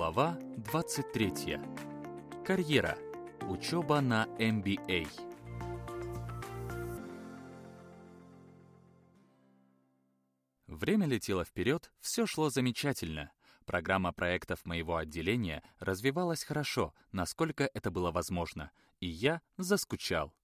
Глава 23. Карьера. Учеба на MBA. Время летело вперед, все шло замечательно. Программа проектов моего отделения развивалась хорошо, насколько это было возможно, и я заскучал.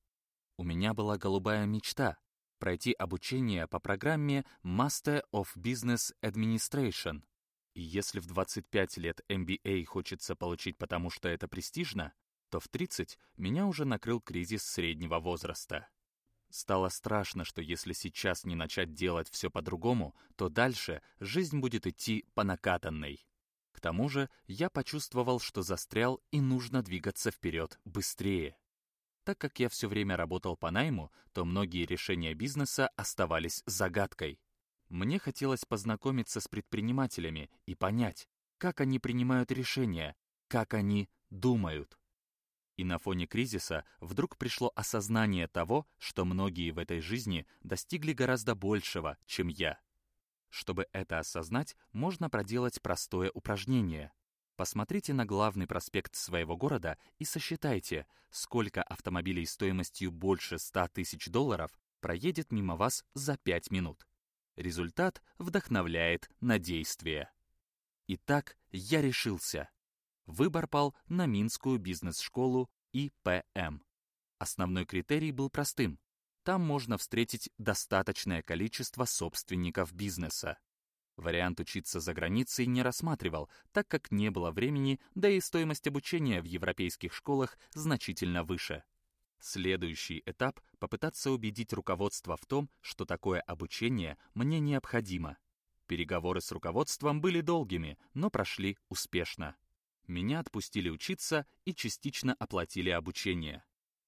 У меня была голубая мечта — пройти обучение по программе Master of Business Administration — и если в 25 лет MBA хочется получить потому, что это престижно, то в 30 меня уже накрыл кризис среднего возраста. Стало страшно, что если сейчас не начать делать все по-другому, то дальше жизнь будет идти по накатанной. К тому же я почувствовал, что застрял и нужно двигаться вперед быстрее. Так как я все время работал по найму, то многие решения бизнеса оставались загадкой. Мне хотелось познакомиться с предпринимателями и понять, как они принимают решения, как они думают. И на фоне кризиса вдруг пришло осознание того, что многие в этой жизни достигли гораздо большего, чем я. Чтобы это осознать, можно проделать простое упражнение. Посмотрите на главный проспект своего города и сосчитайте, сколько автомобилей стоимостью больше 100 тысяч долларов проедет мимо вас за 5 минут. Результат вдохновляет на действие. Итак, я решился. Выбор пал на Минскую бизнес-школу ИПМ. Основной критерий был простым. Там можно встретить достаточное количество собственников бизнеса. Вариант учиться за границей не рассматривал, так как не было времени, да и стоимость обучения в европейских школах значительно выше. Следующий этап — попытаться убедить руководство в том, что такое обучение мне необходимо. Переговоры с руководством были долгими, но прошли успешно. Меня отпустили учиться и частично оплатили обучение.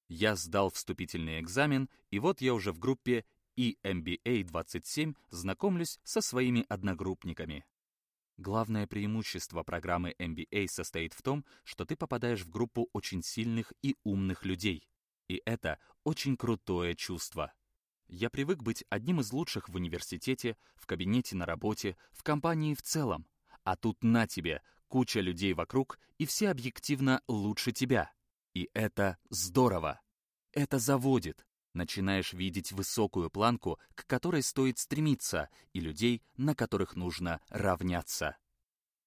Я сдал вступительный экзамен, и вот я уже в группе EMBA-27 знакомлюсь со своими одногруппниками. Главное преимущество программы MBA состоит в том, что ты попадаешь в группу очень сильных и умных людей. И это очень крутое чувство. Я привык быть одним из лучших в университете, в кабинете на работе, в компании в целом. А тут на тебе куча людей вокруг, и все объективно лучше тебя. И это здорово. Это заводит. Начинаешь видеть высокую планку, к которой стоит стремиться, и людей, на которых нужно равняться.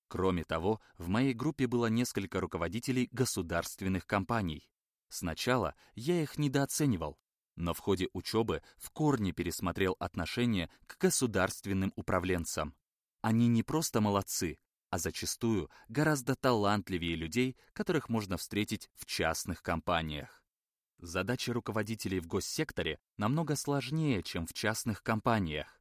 Кроме того, в моей группе было несколько руководителей государственных компаний. Сначала я их недооценивал, но в ходе учебы в корне пересмотрел отношение к государственным управленцам. Они не просто молодцы, а зачастую гораздо талантливее людей, которых можно встретить в частных компаниях. Задачи руководителей в госсекторе намного сложнее, чем в частных компаниях.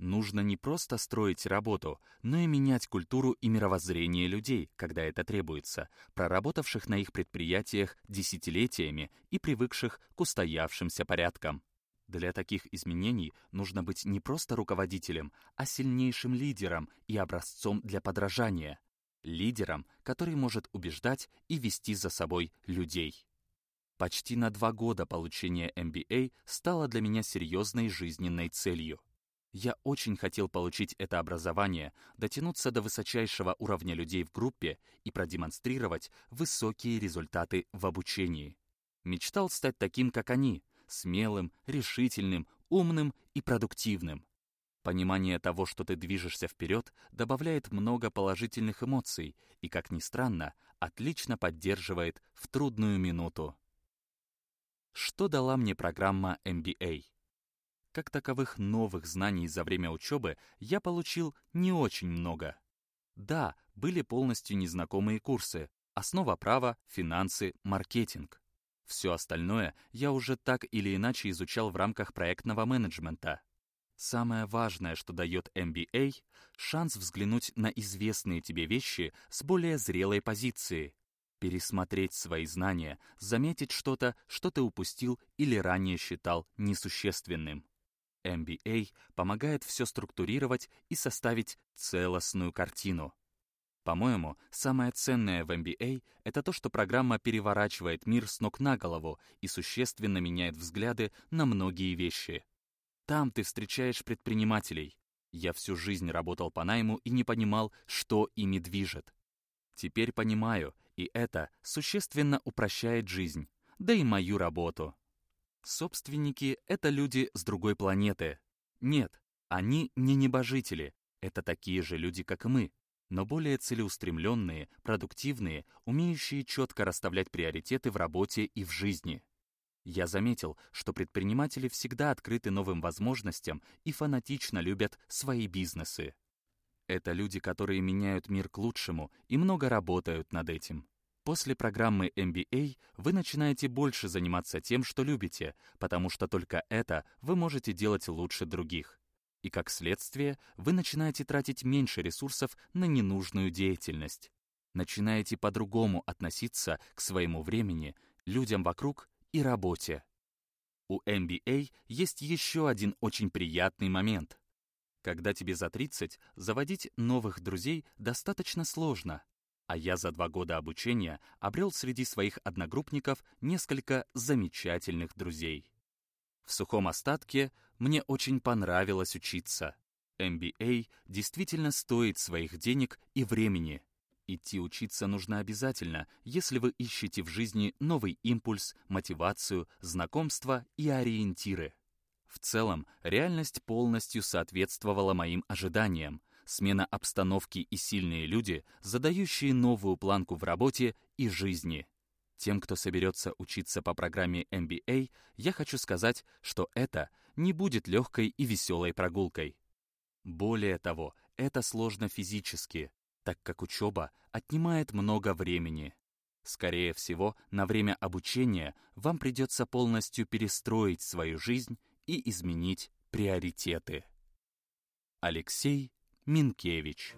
Нужно не просто строить работу, но и менять культуру и мировоззрение людей, когда это требуется, проработавших на их предприятиях десятилетиями и привыкших к устоявшимся порядкам. Для таких изменений нужно быть не просто руководителем, а сильнейшим лидером и образцом для подражания. Лидером, который может убеждать и вести за собой людей. Почти на два года получение MBA стало для меня серьезной жизненной целью. Я очень хотел получить это образование, дотянуться до высочайшего уровня людей в группе и продемонстрировать высокие результаты в обучении. Мечтал стать таким, как они, смелым, решительным, умным и продуктивным. Понимание того, что ты движешься вперед, добавляет много положительных эмоций и, как ни странно, отлично поддерживает в трудную минуту. Что дала мне программа MBA? Как таковых новых знаний за время учебы я получил не очень много. Да, были полностью незнакомые курсы, основа права, финансы, маркетинг. Все остальное я уже так или иначе изучал в рамках проектного менеджмента. Самое важное, что дает MBA — шанс взглянуть на известные тебе вещи с более зрелой позиции, пересмотреть свои знания, заметить что-то, что ты упустил или ранее считал несущественным. MBA помогает все структурировать и составить целостную картину. По-моему, самое ценное в MBA — это то, что программа переворачивает мир с ног на голову и существенно меняет взгляды на многие вещи. Там ты встречаешь предпринимателей. Я всю жизнь работал по найму и не понимал, что ими движет. Теперь понимаю, и это существенно упрощает жизнь, да и мою работу. Собственники — это люди с другой планеты. Нет, они не небожители, это такие же люди, как и мы, но более целеустремленные, продуктивные, умеющие четко расставлять приоритеты в работе и в жизни. Я заметил, что предприниматели всегда открыты новым возможностям и фанатично любят свои бизнесы. Это люди, которые меняют мир к лучшему и много работают над этим. После программы MBA вы начинаете больше заниматься тем, что любите, потому что только это вы можете делать лучше других. И как следствие, вы начинаете тратить меньше ресурсов на ненужную деятельность. Начинаете по-другому относиться к своему времени, людям вокруг и работе. У MBA есть еще один очень приятный момент. Когда тебе за 30, заводить новых друзей достаточно сложно. А я за два года обучения обрел среди своих одногруппников несколько замечательных друзей. В сухом остатке мне очень понравилось учиться. MBA действительно стоит своих денег и времени. Идти учиться нужно обязательно, если вы ищете в жизни новый импульс, мотивацию, знакомства и ориентиры. В целом, реальность полностью соответствовала моим ожиданиям. Смена обстановки и сильные люди, задающие новую планку в работе и жизни. Тем, кто соберется учиться по программе MBA, я хочу сказать, что это не будет легкой и веселой прогулкой. Более того, это сложно физически, так как учеба отнимает много времени. Скорее всего, на время обучения вам придется полностью перестроить свою жизнь и изменить приоритеты. Алексей Минкевич